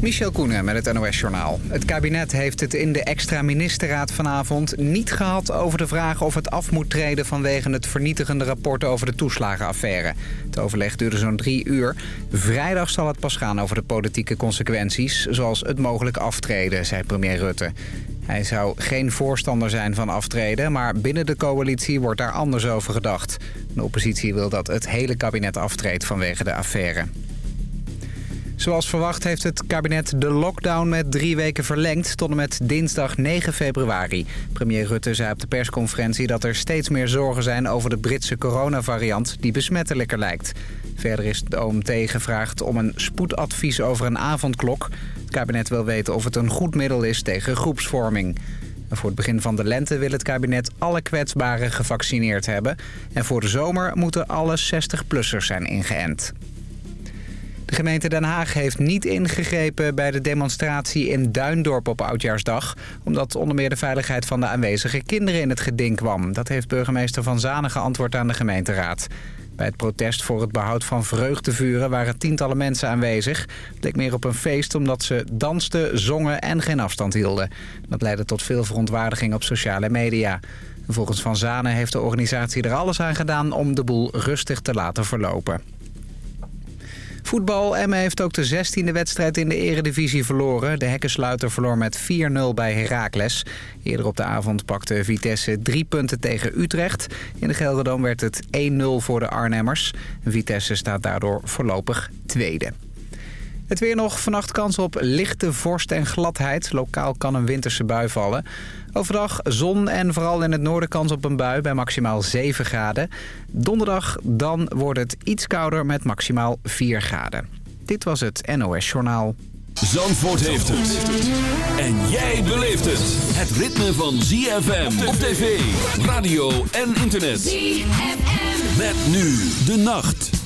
Michel Koenen met het NOS-journaal. Het kabinet heeft het in de extra ministerraad vanavond niet gehad over de vraag of het af moet treden vanwege het vernietigende rapport over de toeslagenaffaire. Het overleg duurde zo'n drie uur. Vrijdag zal het pas gaan over de politieke consequenties, zoals het mogelijk aftreden, zei premier Rutte. Hij zou geen voorstander zijn van aftreden, maar binnen de coalitie wordt daar anders over gedacht. De oppositie wil dat het hele kabinet aftreedt vanwege de affaire. Zoals verwacht heeft het kabinet de lockdown met drie weken verlengd tot en met dinsdag 9 februari. Premier Rutte zei op de persconferentie dat er steeds meer zorgen zijn over de Britse coronavariant die besmettelijker lijkt. Verder is de OMT gevraagd om een spoedadvies over een avondklok. Het kabinet wil weten of het een goed middel is tegen groepsvorming. voor het begin van de lente wil het kabinet alle kwetsbaren gevaccineerd hebben. En voor de zomer moeten alle 60-plussers zijn ingeënt. De gemeente Den Haag heeft niet ingegrepen bij de demonstratie in Duindorp op Oudjaarsdag... omdat onder meer de veiligheid van de aanwezige kinderen in het geding kwam. Dat heeft burgemeester Van Zanen geantwoord aan de gemeenteraad. Bij het protest voor het behoud van vreugdevuren waren tientallen mensen aanwezig. Het leek meer op een feest omdat ze dansten, zongen en geen afstand hielden. Dat leidde tot veel verontwaardiging op sociale media. Volgens Van Zanen heeft de organisatie er alles aan gedaan om de boel rustig te laten verlopen. Voetbal. Emmen heeft ook de 16e wedstrijd in de eredivisie verloren. De hekkensluiter verloor met 4-0 bij Heracles. Eerder op de avond pakte Vitesse drie punten tegen Utrecht. In de Gelredome werd het 1-0 voor de Arnhemmers. Vitesse staat daardoor voorlopig tweede. Het weer nog. Vannacht kans op lichte vorst en gladheid. Lokaal kan een winterse bui vallen. Overdag zon en vooral in het noorden kans op een bui bij maximaal 7 graden. Donderdag dan wordt het iets kouder met maximaal 4 graden. Dit was het NOS Journaal. Zandvoort heeft het. En jij beleeft het. Het ritme van ZFM op tv, radio en internet. ZFM. Met nu de nacht.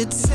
It's.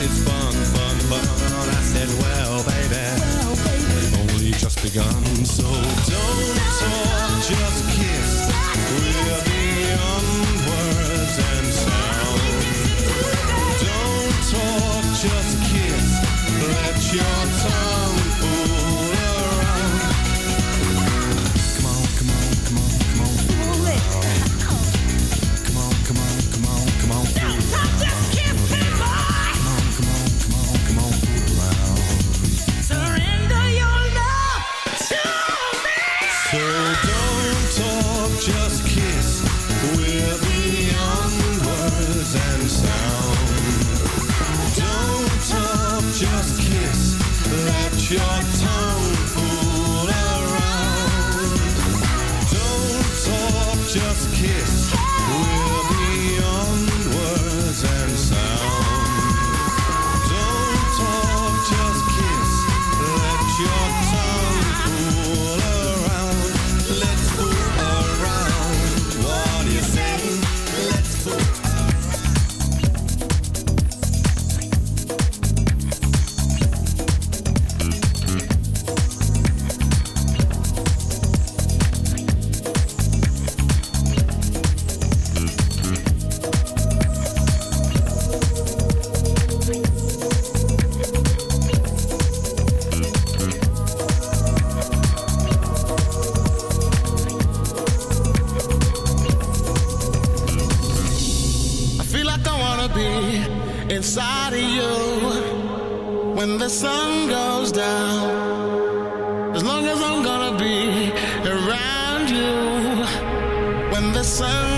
is fun, fun, fun. I said, well, baby, well, baby. we've only just begun. So don't talk, just kiss. We're beyond words and sound. Don't talk, just kiss. Let your tongue. the sun.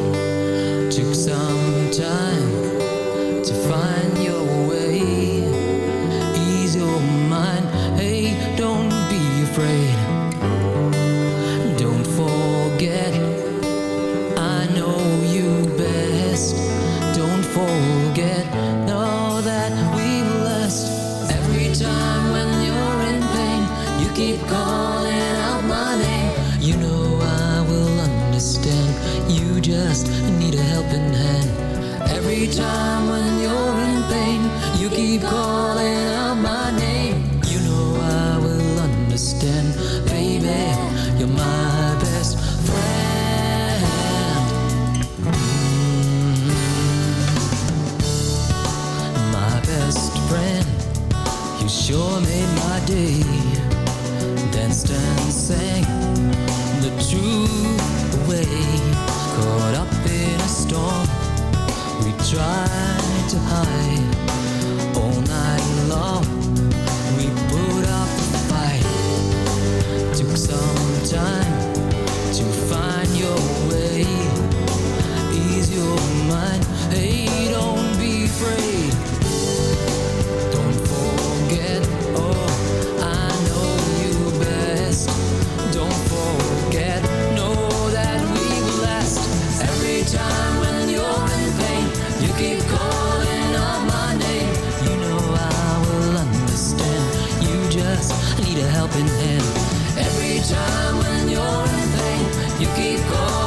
a helping hand. Every time when you're in pain, you keep going.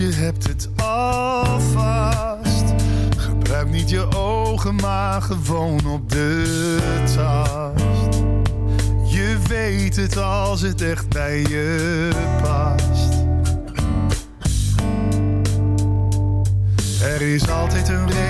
je hebt het alvast. Gebruik niet je ogen, maar gewoon op de tast. Je weet het als het echt bij je past. Er is altijd een reden